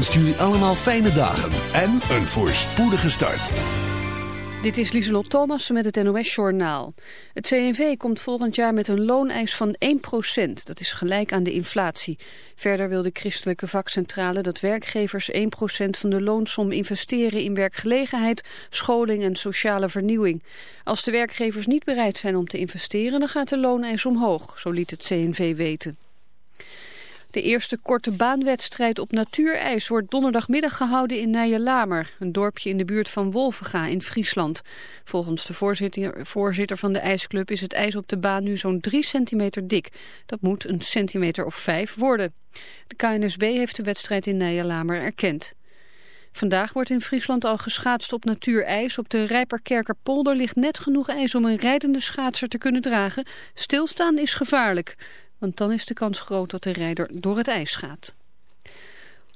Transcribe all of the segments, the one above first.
Wenst jullie allemaal fijne dagen en een voorspoedige start. Dit is Lieselot Thomas met het NOS-journaal. Het CNV komt volgend jaar met een looneis van 1%. Dat is gelijk aan de inflatie. Verder wil de christelijke vakcentrale dat werkgevers 1% van de loonsom investeren in werkgelegenheid, scholing en sociale vernieuwing. Als de werkgevers niet bereid zijn om te investeren, dan gaat de looneis omhoog, zo liet het CNV weten. De eerste korte baanwedstrijd op natuurijs wordt donderdagmiddag gehouden in Nijelamer, een dorpje in de buurt van Wolvenga in Friesland. Volgens de voorzitter, van de ijsclub is het ijs op de baan nu zo'n 3 centimeter dik. Dat moet een centimeter of 5 worden. De KNSB heeft de wedstrijd in Nijelamer erkend. Vandaag wordt in Friesland al geschaatst op natuurijs. Op de Rijperkerkerpolder ligt net genoeg ijs om een rijdende schaatser te kunnen dragen. Stilstaan is gevaarlijk want dan is de kans groot dat de rijder door het ijs gaat.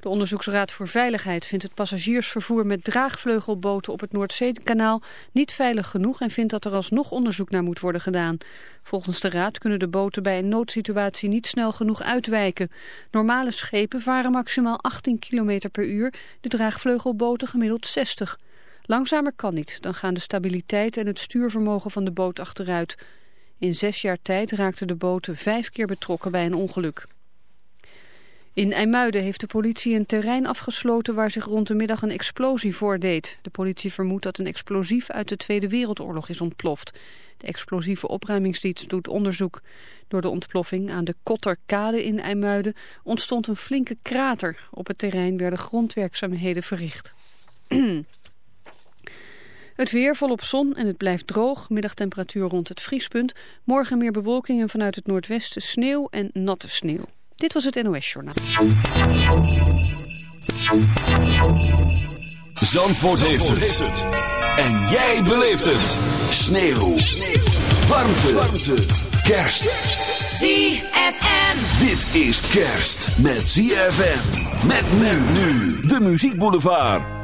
De Onderzoeksraad voor Veiligheid vindt het passagiersvervoer met draagvleugelboten op het Noordzeekanaal niet veilig genoeg en vindt dat er alsnog onderzoek naar moet worden gedaan. Volgens de Raad kunnen de boten bij een noodsituatie niet snel genoeg uitwijken. Normale schepen varen maximaal 18 km per uur, de draagvleugelboten gemiddeld 60. Langzamer kan niet, dan gaan de stabiliteit en het stuurvermogen van de boot achteruit. In zes jaar tijd raakten de boten vijf keer betrokken bij een ongeluk. In IJmuiden heeft de politie een terrein afgesloten waar zich rond de middag een explosie voordeed. De politie vermoedt dat een explosief uit de Tweede Wereldoorlog is ontploft. De explosieve opruimingsdienst doet onderzoek. Door de ontploffing aan de Kotterkade in IJmuiden ontstond een flinke krater. Op het terrein werden grondwerkzaamheden verricht. Het weer volop zon en het blijft droog. Middagtemperatuur rond het vriespunt. Morgen meer bewolking en vanuit het noordwesten sneeuw en natte sneeuw. Dit was het NOS Journaal. Zandvoort, heeft, het. En jij beleeft het. Sneeuw. sneeuw. Warmte. Warmte. Kerst. ZFM. Dit is kerst met ZFM. Met men nu. De Muziek Boulevard.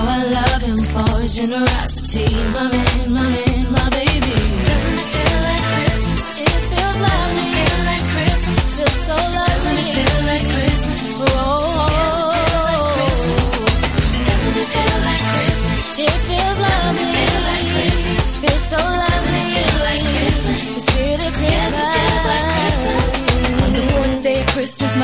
How I love him for generosity. My man, my man,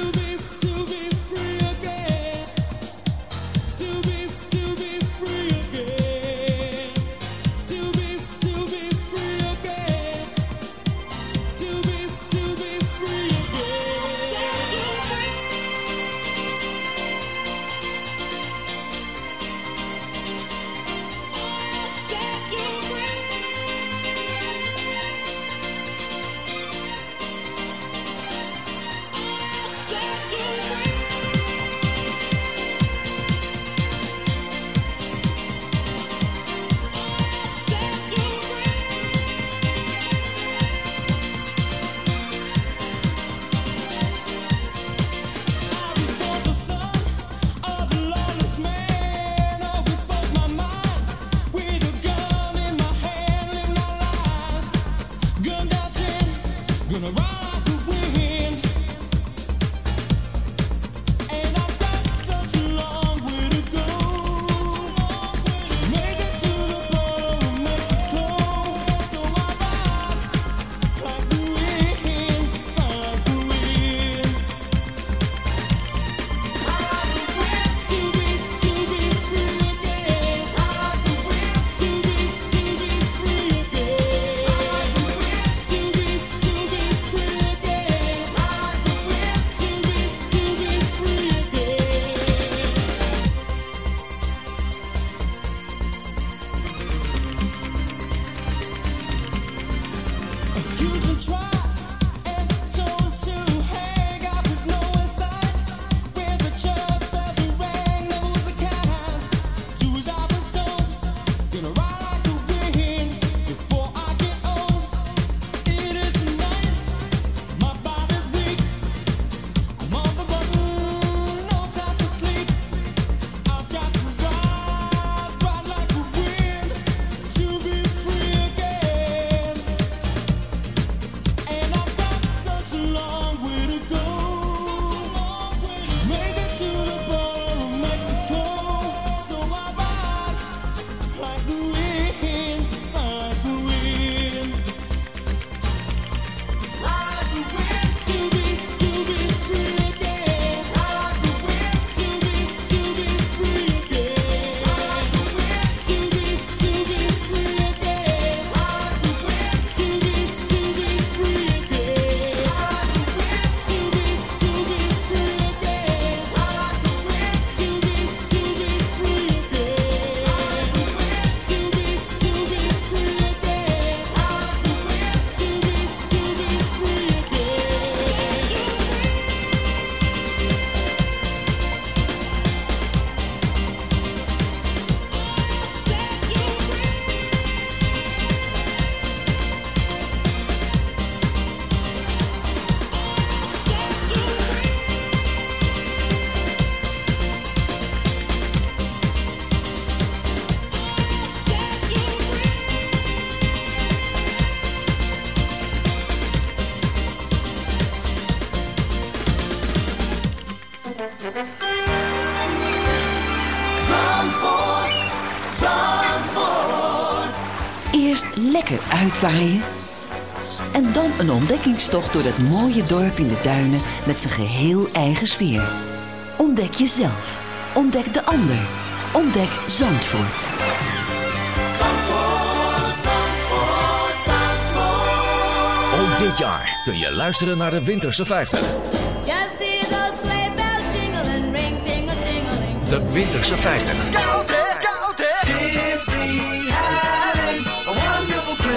You. be uitwaaien. En dan een ontdekkingstocht door dat mooie dorp in de duinen met zijn geheel eigen sfeer. Ontdek jezelf. Ontdek de ander. Ontdek Zandvoort. Zandvoort, Zandvoort, Zandvoort. Ook dit jaar kun je luisteren naar de Winterse 50. Just see those sleigh bells ring, De Winterse 50.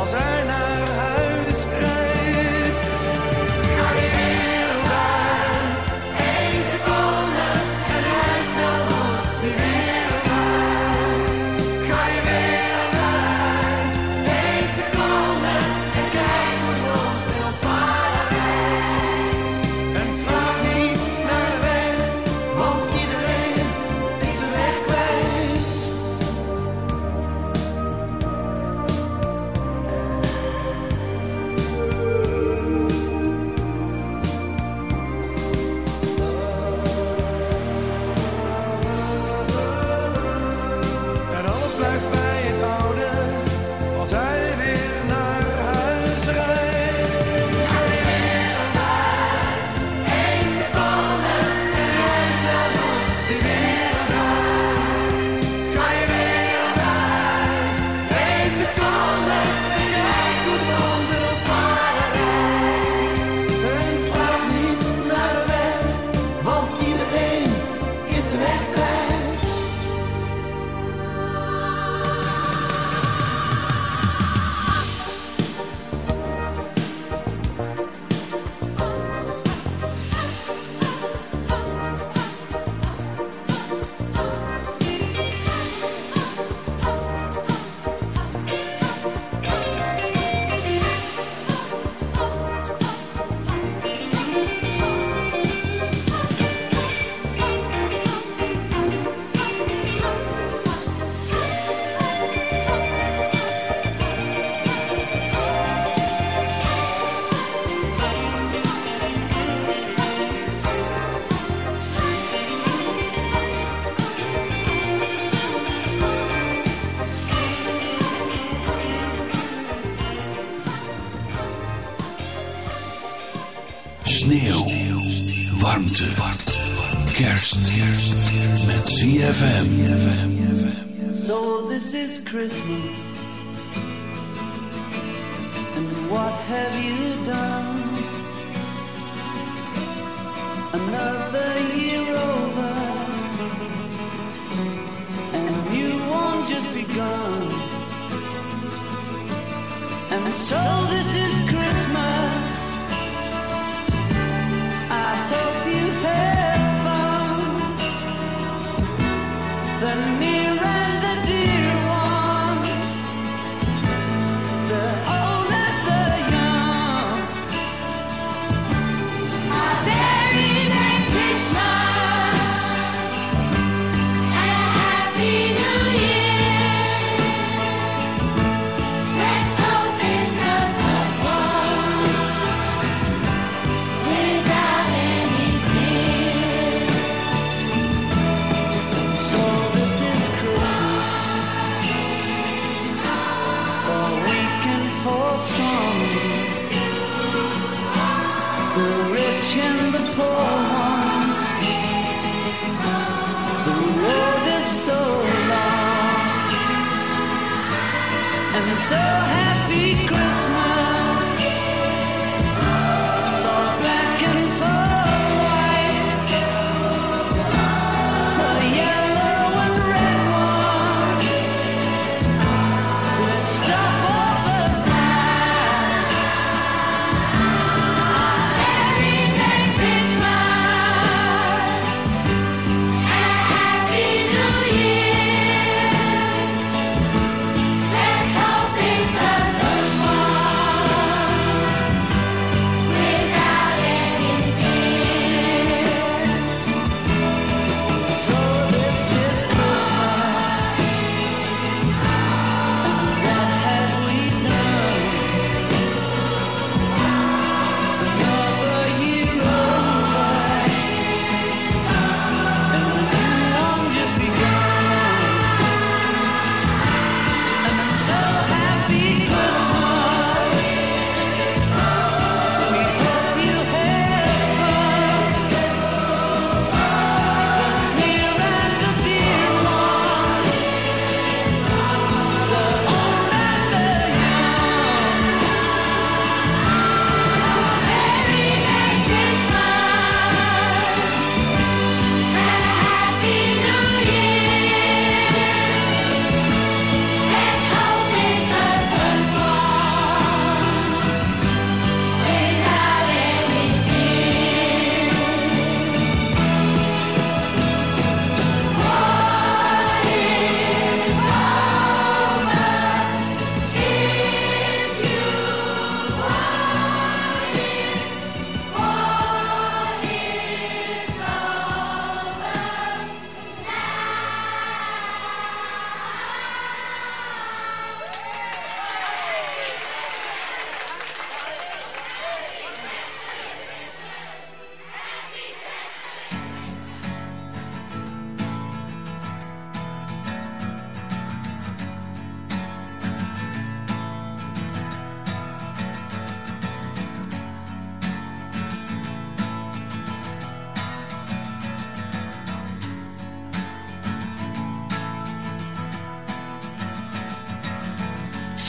als ZFM. So this is Christmas. And what have you done? Another year over. And you won't just begun. And so this is.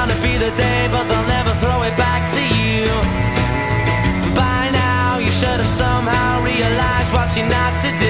Gonna be the day, but they'll never throw it back to you. By now, you should have somehow realized what you're not to do.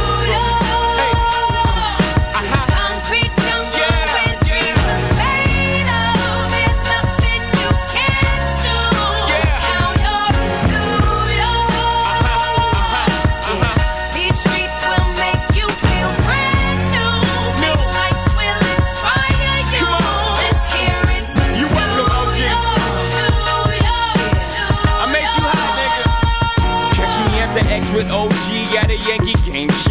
Game.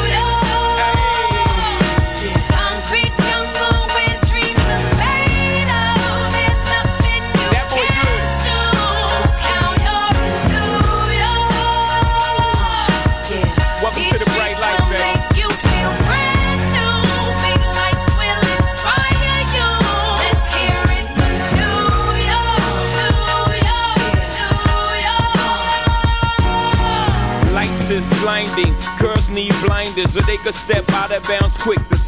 blinding. Girls need blinders so they could step out of bounds quick. The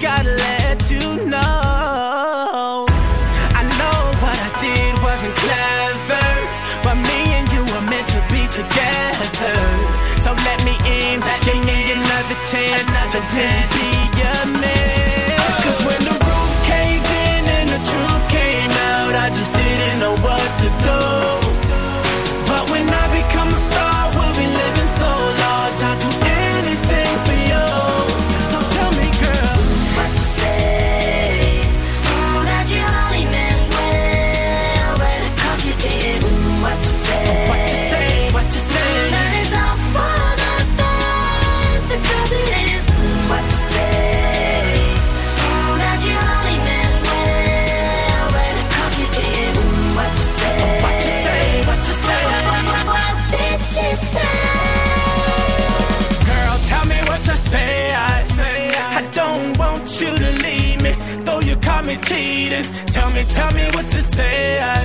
gotta let you know. I know what I did wasn't clever, but me and you were meant to be together. So let me in, let give me, in. another chance, another chance. Tell me what you say.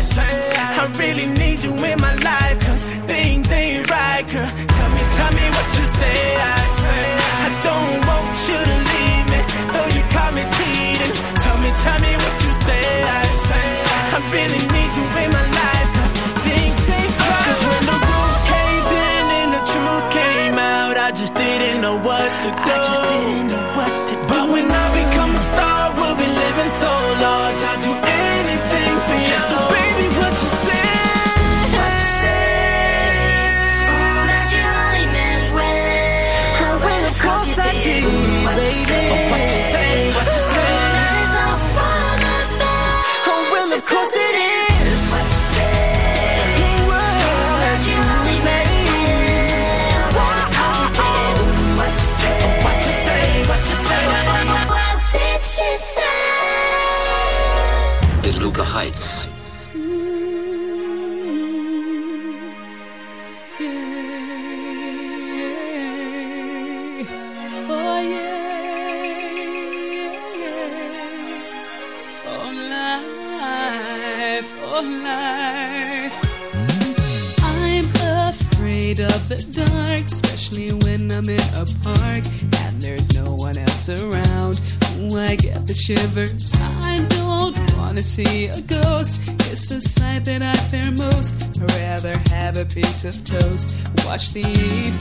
of toast. Watch the evening.